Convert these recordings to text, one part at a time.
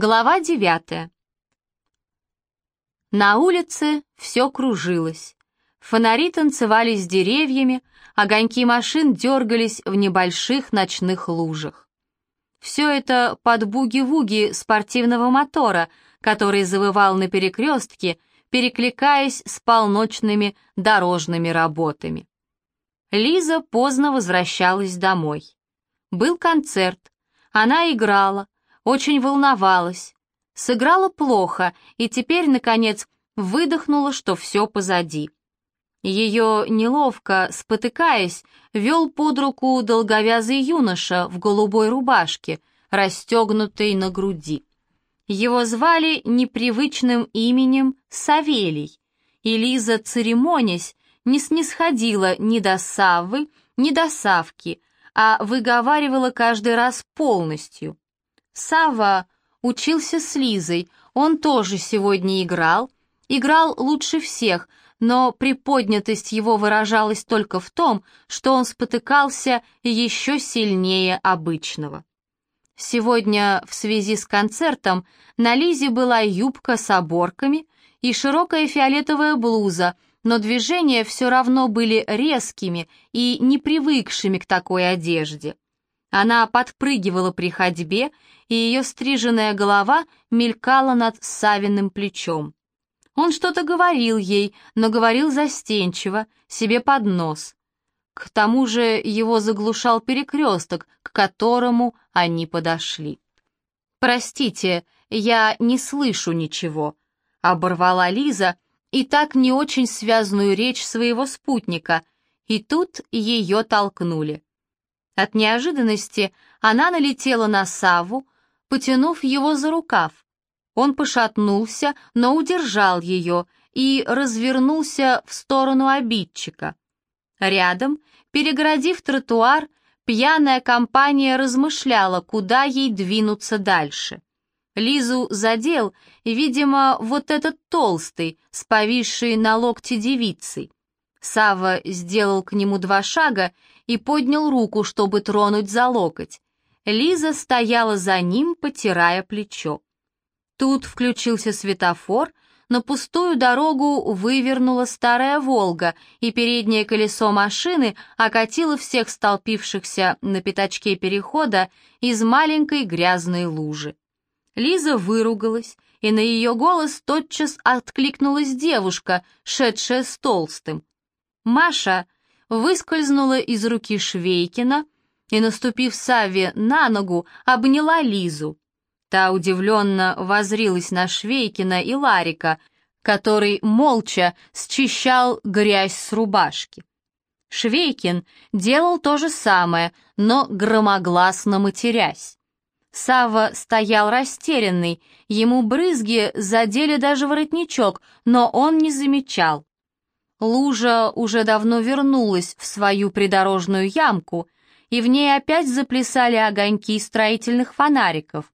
Глава девятая. На улице все кружилось. Фонари танцевали с деревьями, огоньки машин дергались в небольших ночных лужах. Все это под буги-вуги спортивного мотора, который завывал на перекрестке, перекликаясь с полночными дорожными работами. Лиза поздно возвращалась домой. Был концерт. Она играла, очень волновалась. Сыграла плохо и теперь, наконец, выдохнула, что все позади. Ее неловко, спотыкаясь, вел под руку долговязый юноша в голубой рубашке, расстегнутой на груди. Его звали непривычным именем Савелий, и Лиза, церемонясь, не снисходила ни до Саввы, ни до Савки, а выговаривала каждый раз полностью. Сава учился с Лизой, он тоже сегодня играл, играл лучше всех, но приподнятость его выражалась только в том, что он спотыкался еще сильнее обычного. Сегодня в связи с концертом на Лизе была юбка с оборками и широкая фиолетовая блуза, но движения все равно были резкими и непривыкшими к такой одежде. Она подпрыгивала при ходьбе, и ее стриженная голова мелькала над Савиным плечом. Он что-то говорил ей, но говорил застенчиво, себе под нос. К тому же его заглушал перекресток, к которому они подошли. «Простите, я не слышу ничего», — оборвала Лиза и так не очень связанную речь своего спутника, и тут ее толкнули. От неожиданности она налетела на Саву, потянув его за рукав. Он пошатнулся, но удержал ее и развернулся в сторону обидчика. Рядом, перегородив тротуар, пьяная компания размышляла, куда ей двинуться дальше. Лизу задел, видимо, вот этот толстый, с повисшей на локте девицей. Сава сделал к нему два шага и поднял руку, чтобы тронуть за локоть. Лиза стояла за ним, потирая плечо. Тут включился светофор, на пустую дорогу вывернула старая «Волга», и переднее колесо машины окатило всех столпившихся на пятачке перехода из маленькой грязной лужи. Лиза выругалась, и на ее голос тотчас откликнулась девушка, шедшая с толстым. Маша выскользнула из руки Швейкина и, наступив Саве на ногу, обняла Лизу. Та удивленно возрилась на Швейкина и Ларика, который молча счищал грязь с рубашки. Швейкин делал то же самое, но громогласно матерясь. Сава стоял растерянный, ему брызги задели даже воротничок, но он не замечал. Лужа уже давно вернулась в свою придорожную ямку, и в ней опять заплясали огоньки строительных фонариков.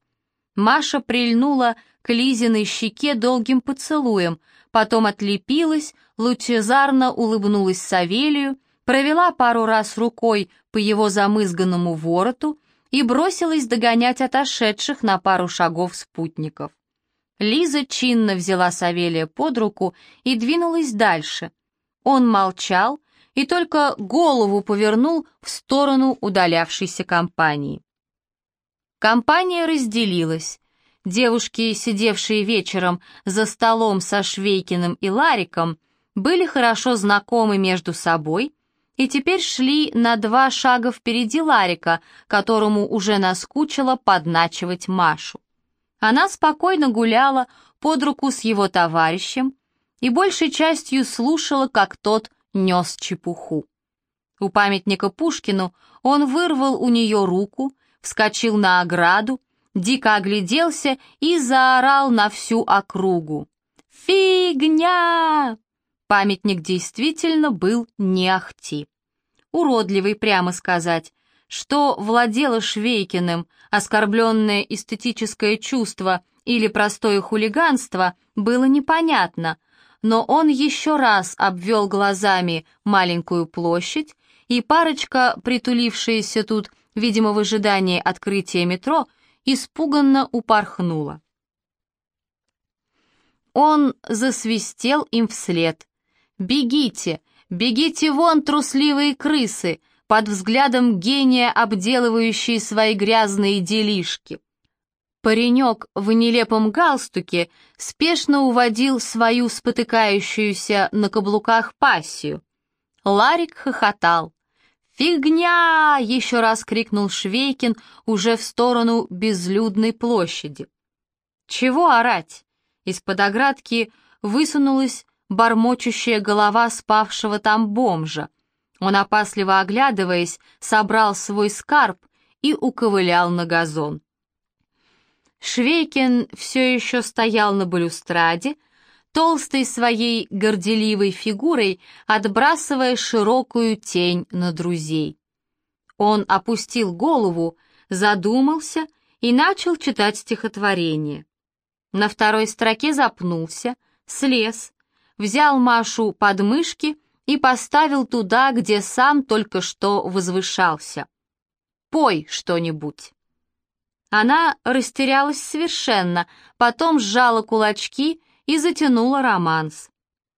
Маша прильнула к Лизиной щеке долгим поцелуем, потом отлепилась, лучезарно улыбнулась Савелию, провела пару раз рукой по его замызганному вороту и бросилась догонять отошедших на пару шагов спутников. Лиза чинно взяла Савелия под руку и двинулась дальше — он молчал и только голову повернул в сторону удалявшейся компании. Компания разделилась. Девушки, сидевшие вечером за столом со Швейкиным и Лариком, были хорошо знакомы между собой и теперь шли на два шага впереди Ларика, которому уже наскучило подначивать Машу. Она спокойно гуляла под руку с его товарищем, и большей частью слушала, как тот нес чепуху. У памятника Пушкину он вырвал у нее руку, вскочил на ограду, дико огляделся и заорал на всю округу. «Фигня!» Памятник действительно был не ахти. Уродливый, прямо сказать. Что владело Швейкиным, оскорбленное эстетическое чувство или простое хулиганство, было непонятно, но он еще раз обвел глазами маленькую площадь, и парочка, притулившаяся тут, видимо, в ожидании открытия метро, испуганно упорхнула. Он засвистел им вслед. «Бегите! Бегите вон, трусливые крысы!» под взглядом гения, обделывающие свои грязные делишки. Паренек в нелепом галстуке спешно уводил свою спотыкающуюся на каблуках пассию. Ларик хохотал. «Фигня!» — еще раз крикнул Швейкин уже в сторону безлюдной площади. «Чего орать?» Из-под оградки высунулась бормочущая голова спавшего там бомжа. Он, опасливо оглядываясь, собрал свой скарб и уковылял на газон. Швейкин все еще стоял на балюстраде, толстой своей горделивой фигурой отбрасывая широкую тень на друзей. Он опустил голову, задумался и начал читать стихотворение. На второй строке запнулся, слез, взял Машу под мышки и поставил туда, где сам только что возвышался. «Пой что-нибудь». Она растерялась совершенно, потом сжала кулачки и затянула романс.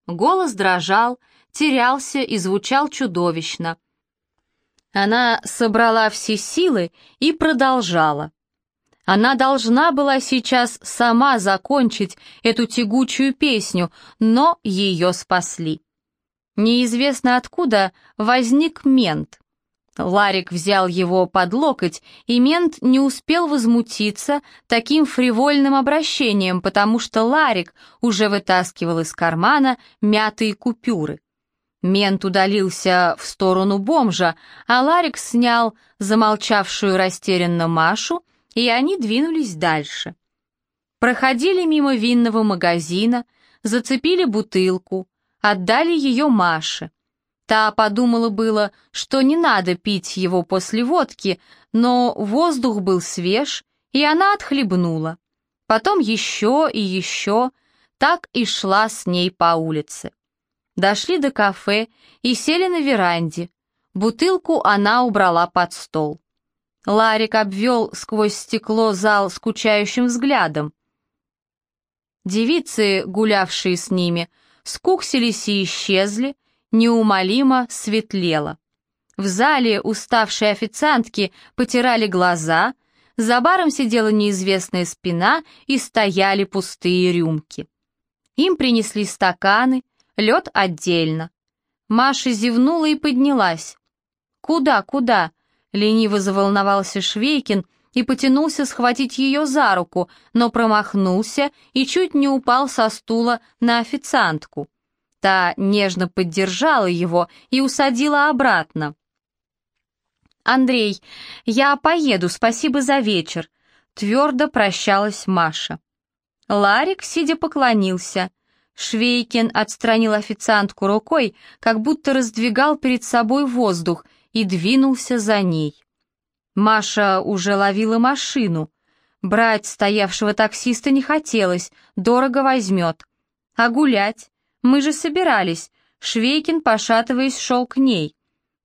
Голос дрожал, терялся и звучал чудовищно. Она собрала все силы и продолжала. Она должна была сейчас сама закончить эту тягучую песню, но ее спасли. Неизвестно откуда возник мент. Ларик взял его под локоть, и мент не успел возмутиться таким фривольным обращением, потому что Ларик уже вытаскивал из кармана мятые купюры. Мент удалился в сторону бомжа, а Ларик снял замолчавшую растерянно Машу, и они двинулись дальше. Проходили мимо винного магазина, зацепили бутылку, отдали ее Маше. Та подумала было, что не надо пить его после водки, но воздух был свеж, и она отхлебнула. Потом еще и еще, так и шла с ней по улице. Дошли до кафе и сели на веранде. Бутылку она убрала под стол. Ларик обвел сквозь стекло зал скучающим взглядом. Девицы, гулявшие с ними, скуксились и исчезли, неумолимо светлело. В зале уставшие официантки потирали глаза, за баром сидела неизвестная спина и стояли пустые рюмки. Им принесли стаканы, лед отдельно. Маша зевнула и поднялась. «Куда, куда?» — лениво заволновался Швейкин и потянулся схватить ее за руку, но промахнулся и чуть не упал со стула на официантку. Та нежно поддержала его и усадила обратно. «Андрей, я поеду, спасибо за вечер», — твердо прощалась Маша. Ларик, сидя, поклонился. Швейкин отстранил официантку рукой, как будто раздвигал перед собой воздух, и двинулся за ней. Маша уже ловила машину. Брать стоявшего таксиста не хотелось, дорого возьмет. А гулять? Мы же собирались. Швейкин, пошатываясь, шел к ней.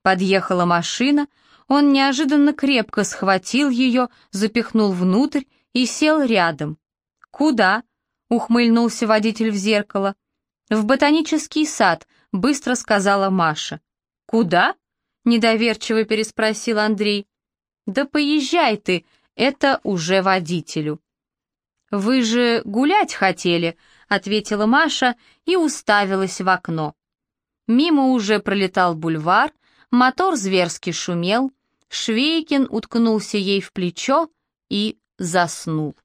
Подъехала машина, он неожиданно крепко схватил ее, запихнул внутрь и сел рядом. «Куда?» — ухмыльнулся водитель в зеркало. «В ботанический сад», — быстро сказала Маша. «Куда?» — недоверчиво переспросил Андрей. «Да поезжай ты, это уже водителю». «Вы же гулять хотели», ответила Маша и уставилась в окно. Мимо уже пролетал бульвар, мотор зверски шумел, Швейкин уткнулся ей в плечо и заснул.